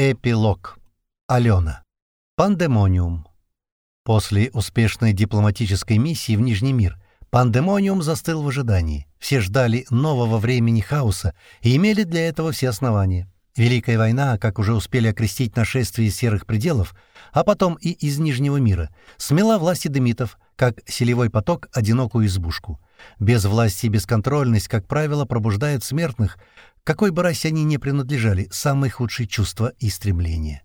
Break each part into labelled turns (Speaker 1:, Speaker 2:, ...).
Speaker 1: Эпилог. Алена. Пандемониум. После успешной дипломатической миссии в Нижний мир Пандемониум застыл в ожидании. Все ждали нового времени хаоса и имели для этого все основания. Великая война, как уже успели окрестить нашествие серых пределов, а потом и из Нижнего мира, смела власти демитов, как селевой поток одинокую избушку. Без власти и бесконтрольность, как правило, пробуждают смертных, какой бы расе они ни принадлежали, самые худшие чувства и стремления.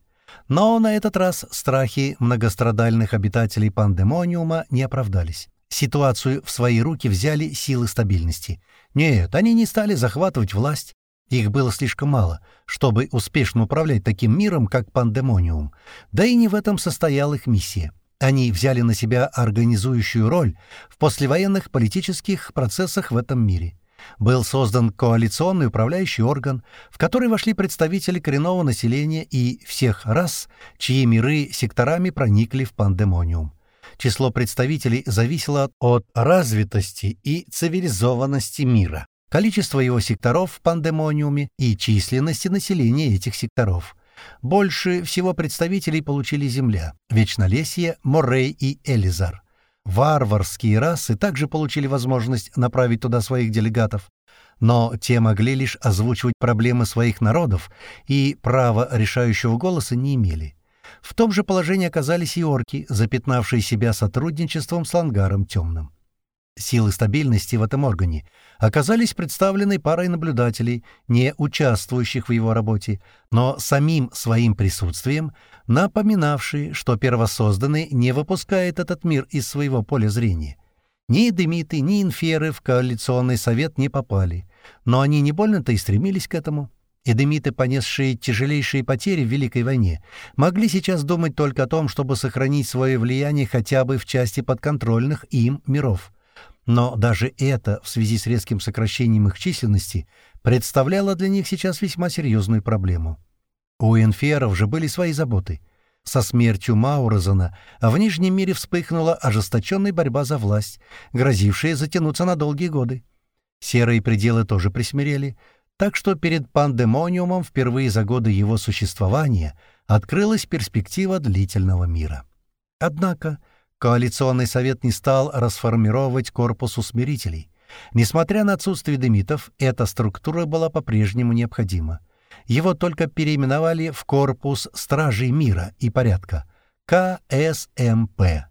Speaker 1: Но на этот раз страхи многострадальных обитателей пандемониума не оправдались. Ситуацию в свои руки взяли силы стабильности. Нет, они не стали захватывать власть. Их было слишком мало, чтобы успешно управлять таким миром, как пандемониум. Да и не в этом состояла их миссия. Они взяли на себя организующую роль в послевоенных политических процессах в этом мире был создан коалиционный управляющий орган, в который вошли представители коренного населения и всех рас, чьи миры секторами проникли в пандемониум. Число представителей зависело от развитости и цивилизованности мира, количества его секторов в пандемониуме и численности населения этих секторов. Больше всего представителей получили Земля, Вечнолесье, Морей и Элизар. Варварские расы также получили возможность направить туда своих делегатов, но те могли лишь озвучивать проблемы своих народов и права решающего голоса не имели. В том же положении оказались и орки, запятнавшие себя сотрудничеством с Лангаром Темным. Силы стабильности в этом органе оказались представлены парой наблюдателей, не участвующих в его работе, но самим своим присутствием напоминавшие, что первосозданный не выпускает этот мир из своего поля зрения. Ни Демиты, ни Инферы в коалиционный совет не попали, но они не больно-то и стремились к этому. Эдемиты, понесшие тяжелейшие потери в Великой войне, могли сейчас думать только о том, чтобы сохранить свое влияние хотя бы в части подконтрольных им миров. Но даже это, в связи с резким сокращением их численности, представляло для них сейчас весьма серьезную проблему. У Энферов же были свои заботы. Со смертью Маурозена в Нижнем мире вспыхнула ожесточенная борьба за власть, грозившая затянуться на долгие годы. Серые пределы тоже присмирели, так что перед пандемониумом впервые за годы его существования открылась перспектива длительного мира. Однако Коалиционный совет не стал расформировать корпус усмирителей. Несмотря на отсутствие демитов, эта структура была по-прежнему необходима. Его только переименовали в Корпус Стражей Мира и Порядка — КСМП.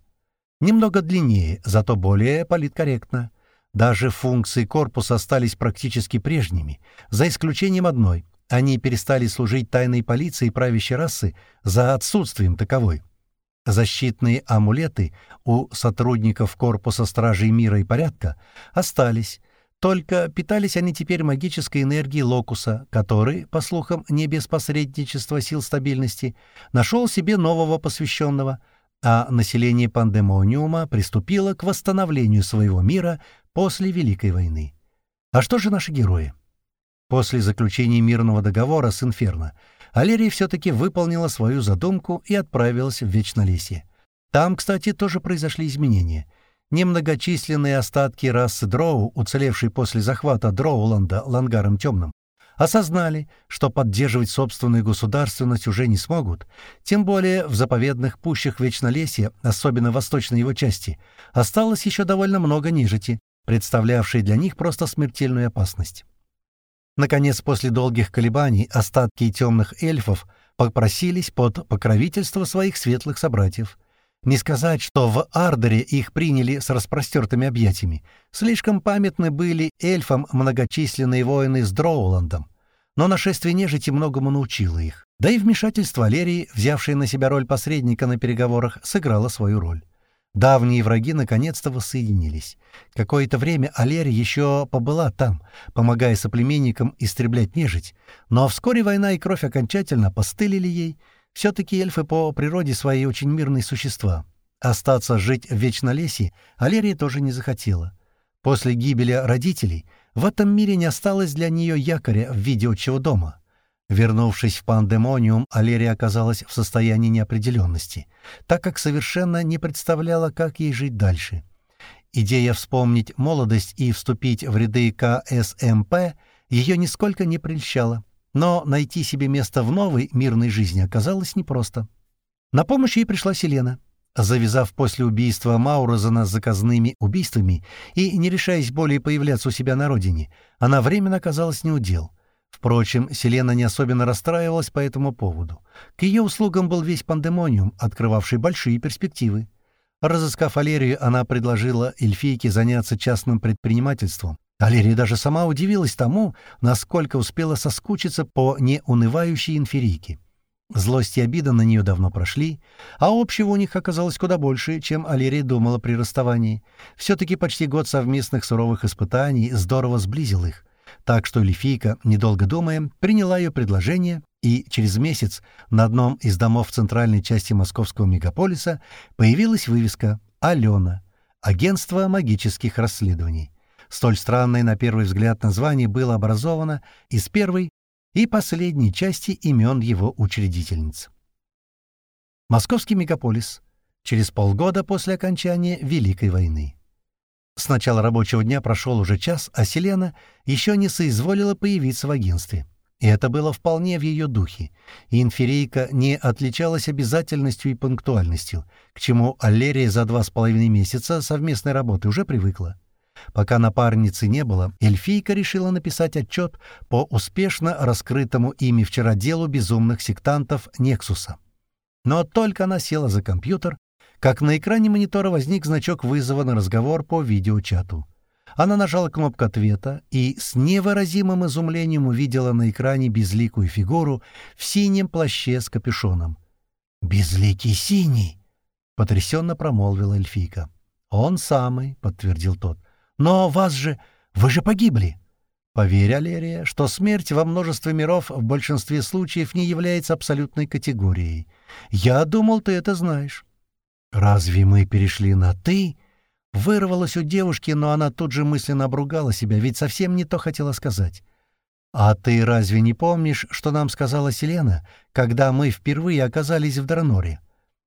Speaker 1: Немного длиннее, зато более политкорректно. Даже функции корпуса остались практически прежними, за исключением одной — они перестали служить тайной полиции правящей расы за отсутствием таковой. Защитные амулеты у сотрудников Корпуса Стражей Мира и Порядка остались, только питались они теперь магической энергией Локуса, который, по слухам, не без посредничества сил стабильности, нашел себе нового посвященного, а население Пандемониума приступило к восстановлению своего мира после Великой войны. А что же наши герои? После заключения мирного договора с Инферно Алерия все-таки выполнила свою задумку и отправилась в Вечнолесье. Там, кстати, тоже произошли изменения. Немногочисленные остатки расы Дроу, уцелевшие после захвата Дроуланда Лангаром Темным, осознали, что поддерживать собственную государственность уже не смогут, тем более в заповедных пущах Вечнолесья, особенно в восточной его части, осталось еще довольно много нежити, представлявшей для них просто смертельную опасность. Наконец, после долгих колебаний, остатки темных эльфов попросились под покровительство своих светлых собратьев. Не сказать, что в Ардере их приняли с распростертыми объятиями. Слишком памятны были эльфам многочисленные воины с Дроуландом. Но нашествие нежити многому научило их. Да и вмешательство Алерии, взявшей на себя роль посредника на переговорах, сыграло свою роль. Давние враги наконец-то воссоединились. Какое-то время Алерия еще побыла там, помогая соплеменникам истреблять нежить, но вскоре война и кровь окончательно постылили ей. Все-таки эльфы по природе своей очень мирные существа. Остаться жить в Вечнолесье Алерия тоже не захотела. После гибели родителей в этом мире не осталось для нее якоря в виде отчего дома — Вернувшись в пандемониум, Алерия оказалась в состоянии неопределенности, так как совершенно не представляла, как ей жить дальше. Идея вспомнить молодость и вступить в ряды КСМП ее нисколько не прельщала. Но найти себе место в новой мирной жизни оказалось непросто. На помощь ей пришла Селена. Завязав после убийства Маурозена с заказными убийствами и не решаясь более появляться у себя на родине, она временно оказалась неудел. Впрочем, Селена не особенно расстраивалась по этому поводу. К ее услугам был весь пандемониум, открывавший большие перспективы. Разыскав Алерию, она предложила эльфийке заняться частным предпринимательством. Алерия даже сама удивилась тому, насколько успела соскучиться по неунывающей инферийке. Злость и обида на нее давно прошли, а общего у них оказалось куда больше, чем Алерия думала при расставании. Все-таки почти год совместных суровых испытаний здорово сблизил их. Так что Лифийка, недолго думая, приняла ее предложение, и через месяц на одном из домов центральной части московского мегаполиса появилась вывеска «Алена» — Агентство магических расследований. Столь странное на первый взгляд название было образовано из первой и последней части имен его учредительниц. Московский мегаполис. Через полгода после окончания Великой войны. С начала рабочего дня прошел уже час, а Селена еще не соизволила появиться в агентстве. И это было вполне в ее духе. И инферийка не отличалась обязательностью и пунктуальностью, к чему Аллерия за два с половиной месяца совместной работы уже привыкла. Пока напарницы не было, эльфийка решила написать отчет по успешно раскрытому ими вчера делу безумных сектантов Нексуса. Но только она села за компьютер, как на экране монитора возник значок вызова на разговор по видеочату. Она нажала кнопку ответа и с невыразимым изумлением увидела на экране безликую фигуру в синем плаще с капюшоном. «Безликий синий!» — потрясенно промолвила эльфийка. «Он самый», — подтвердил тот. Но вас же... Вы же погибли!» Поверь, Алерия, что смерть во множестве миров в большинстве случаев не является абсолютной категорией. Я думал, ты это знаешь. «Разве мы перешли на «ты»?» Вырвалась у девушки, но она тут же мысленно обругала себя, ведь совсем не то хотела сказать. «А ты разве не помнишь, что нам сказала Селена, когда мы впервые оказались в Драноре?»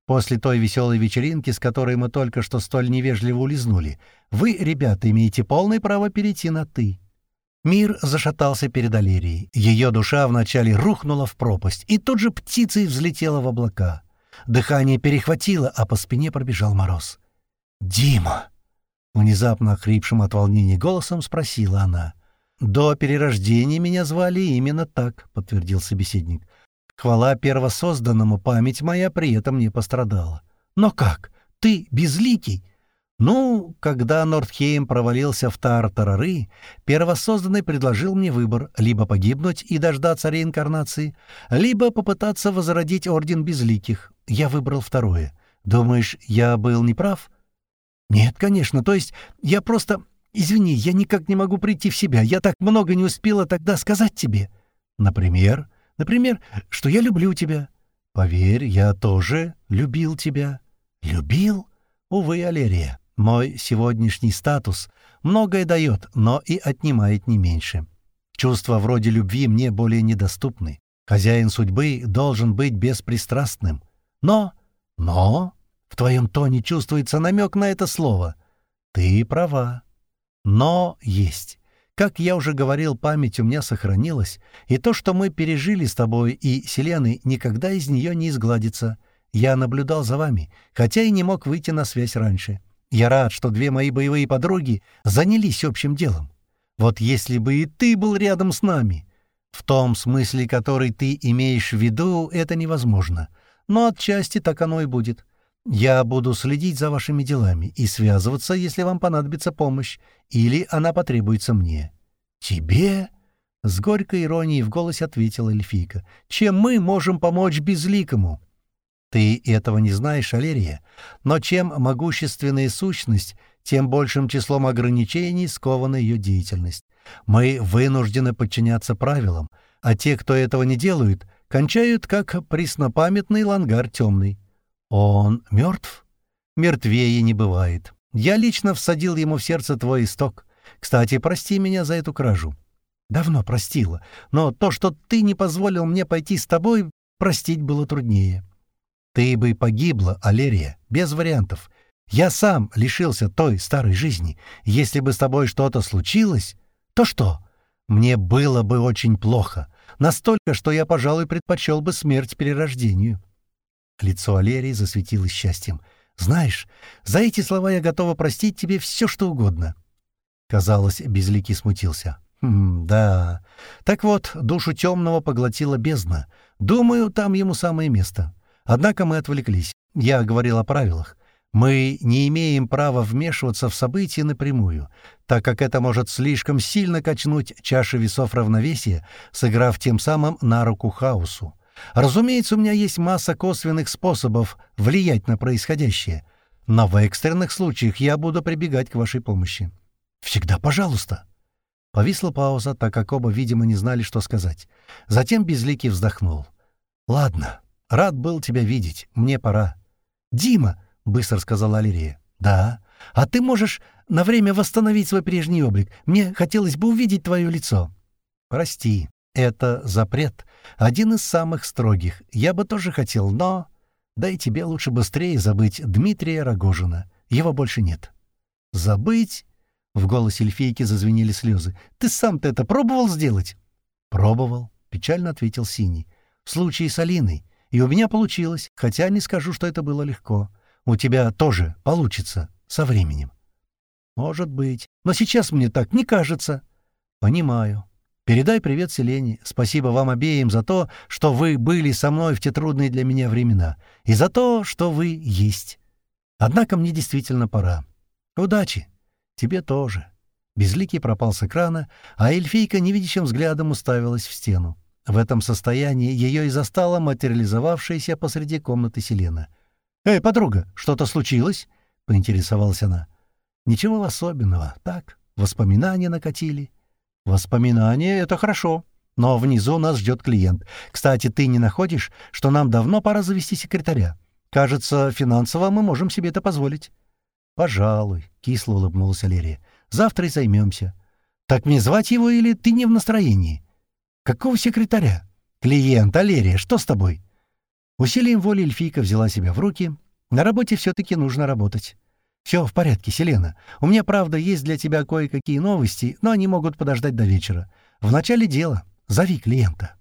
Speaker 1: После той веселой вечеринки, с которой мы только что столь невежливо улизнули, вы, ребята, имеете полное право перейти на «ты». Мир зашатался перед Алерией. Ее душа вначале рухнула в пропасть, и тут же птицей взлетела в облака. Дыхание перехватило, а по спине пробежал мороз. «Дима!» — внезапно хрипшим от волнения голосом спросила она. «До перерождения меня звали именно так», — подтвердил собеседник. Хвала первосозданному, память моя при этом не пострадала. Но как? Ты безликий? Ну, когда Нордхейм провалился в Тартарары, первосозданный предложил мне выбор — либо погибнуть и дождаться реинкарнации, либо попытаться возродить Орден Безликих. Я выбрал второе. Думаешь, я был неправ? Нет, конечно, то есть я просто... Извини, я никак не могу прийти в себя, я так много не успела тогда сказать тебе. Например... Например, что я люблю тебя. Поверь, я тоже любил тебя. Любил? Увы, Алерия, мой сегодняшний статус многое дает, но и отнимает не меньше. Чувства вроде любви мне более недоступны. Хозяин судьбы должен быть беспристрастным. Но, но, в твоем тоне чувствуется намек на это слово. Ты права. Но есть. Как я уже говорил, память у меня сохранилась, и то, что мы пережили с тобой и Селеной, никогда из нее не изгладится. Я наблюдал за вами, хотя и не мог выйти на связь раньше. Я рад, что две мои боевые подруги занялись общим делом. Вот если бы и ты был рядом с нами. В том смысле, который ты имеешь в виду, это невозможно. Но отчасти так оно и будет. Я буду следить за вашими делами и связываться, если вам понадобится помощь, или она потребуется мне». «Тебе?» — с горькой иронией в голосе ответила эльфийка. «Чем мы можем помочь безликому?» «Ты этого не знаешь, Алерия, но чем могущественная сущность, тем большим числом ограничений скована ее деятельность. Мы вынуждены подчиняться правилам, а те, кто этого не делают, кончают как преснопамятный лангар темный. Он мертв? Мертвее не бывает. Я лично всадил ему в сердце твой исток. Кстати, прости меня за эту кражу. Давно простила, но то, что ты не позволил мне пойти с тобой, простить было труднее. Ты бы погибла, Алерия, без вариантов. Я сам лишился той старой жизни. Если бы с тобой что-то случилось, то что? Мне было бы очень плохо. Настолько, что я, пожалуй, предпочел бы смерть перерождению». Лицо Алерии засветилось счастьем. «Знаешь, за эти слова я готова простить тебе все, что угодно». Казалось, Безликий смутился. «Хм, да. Так вот, душу темного поглотила бездна. Думаю, там ему самое место. Однако мы отвлеклись. Я говорил о правилах. Мы не имеем права вмешиваться в события напрямую, так как это может слишком сильно качнуть чаши весов равновесия, сыграв тем самым на руку хаосу. Разумеется, у меня есть масса косвенных способов влиять на происходящее, но в экстренных случаях я буду прибегать к вашей помощи. Всегда пожалуйста. Повисла пауза, так как оба, видимо, не знали, что сказать. Затем Безликий вздохнул. «Ладно, рад был тебя видеть. Мне пора». «Дима!» — быстро сказала Алирия. «Да. А ты можешь на время восстановить свой прежний облик. Мне хотелось бы увидеть твое лицо». «Прости, это запрет. Один из самых строгих. Я бы тоже хотел, но... Да и тебе лучше быстрее забыть Дмитрия Рогожина. Его больше нет». «Забыть?» В голосе эльфийки зазвенели слезы. «Ты сам-то это пробовал сделать?» «Пробовал», — печально ответил Синий. «В случае с Алиной. И у меня получилось, хотя не скажу, что это было легко. У тебя тоже получится со временем». «Может быть. Но сейчас мне так не кажется». «Понимаю. Передай привет Селене. Спасибо вам обеим за то, что вы были со мной в те трудные для меня времена, и за то, что вы есть. Однако мне действительно пора. Удачи. Тебе тоже». Безликий пропал с экрана, а эльфийка невидящим взглядом уставилась в стену. В этом состоянии ее и застала материализовавшаяся посреди комнаты Селена. «Эй, подруга, что-то случилось?» — поинтересовалась она. «Ничего особенного. Так, воспоминания накатили». «Воспоминания — это хорошо. Но внизу нас ждет клиент. Кстати, ты не находишь, что нам давно пора завести секретаря? Кажется, финансово мы можем себе это позволить». «Пожалуй», — кисло улыбнулась Алерия. «Завтра и займемся». «Так мне звать его или ты не в настроении?» «Какого секретаря?» «Клиент, Алерия, что с тобой?» Усилием воли эльфийка взяла себя в руки. На работе все-таки нужно работать. «Все в порядке, Селена. У меня, правда, есть для тебя кое-какие новости, но они могут подождать до вечера. В начале дела. Зови клиента».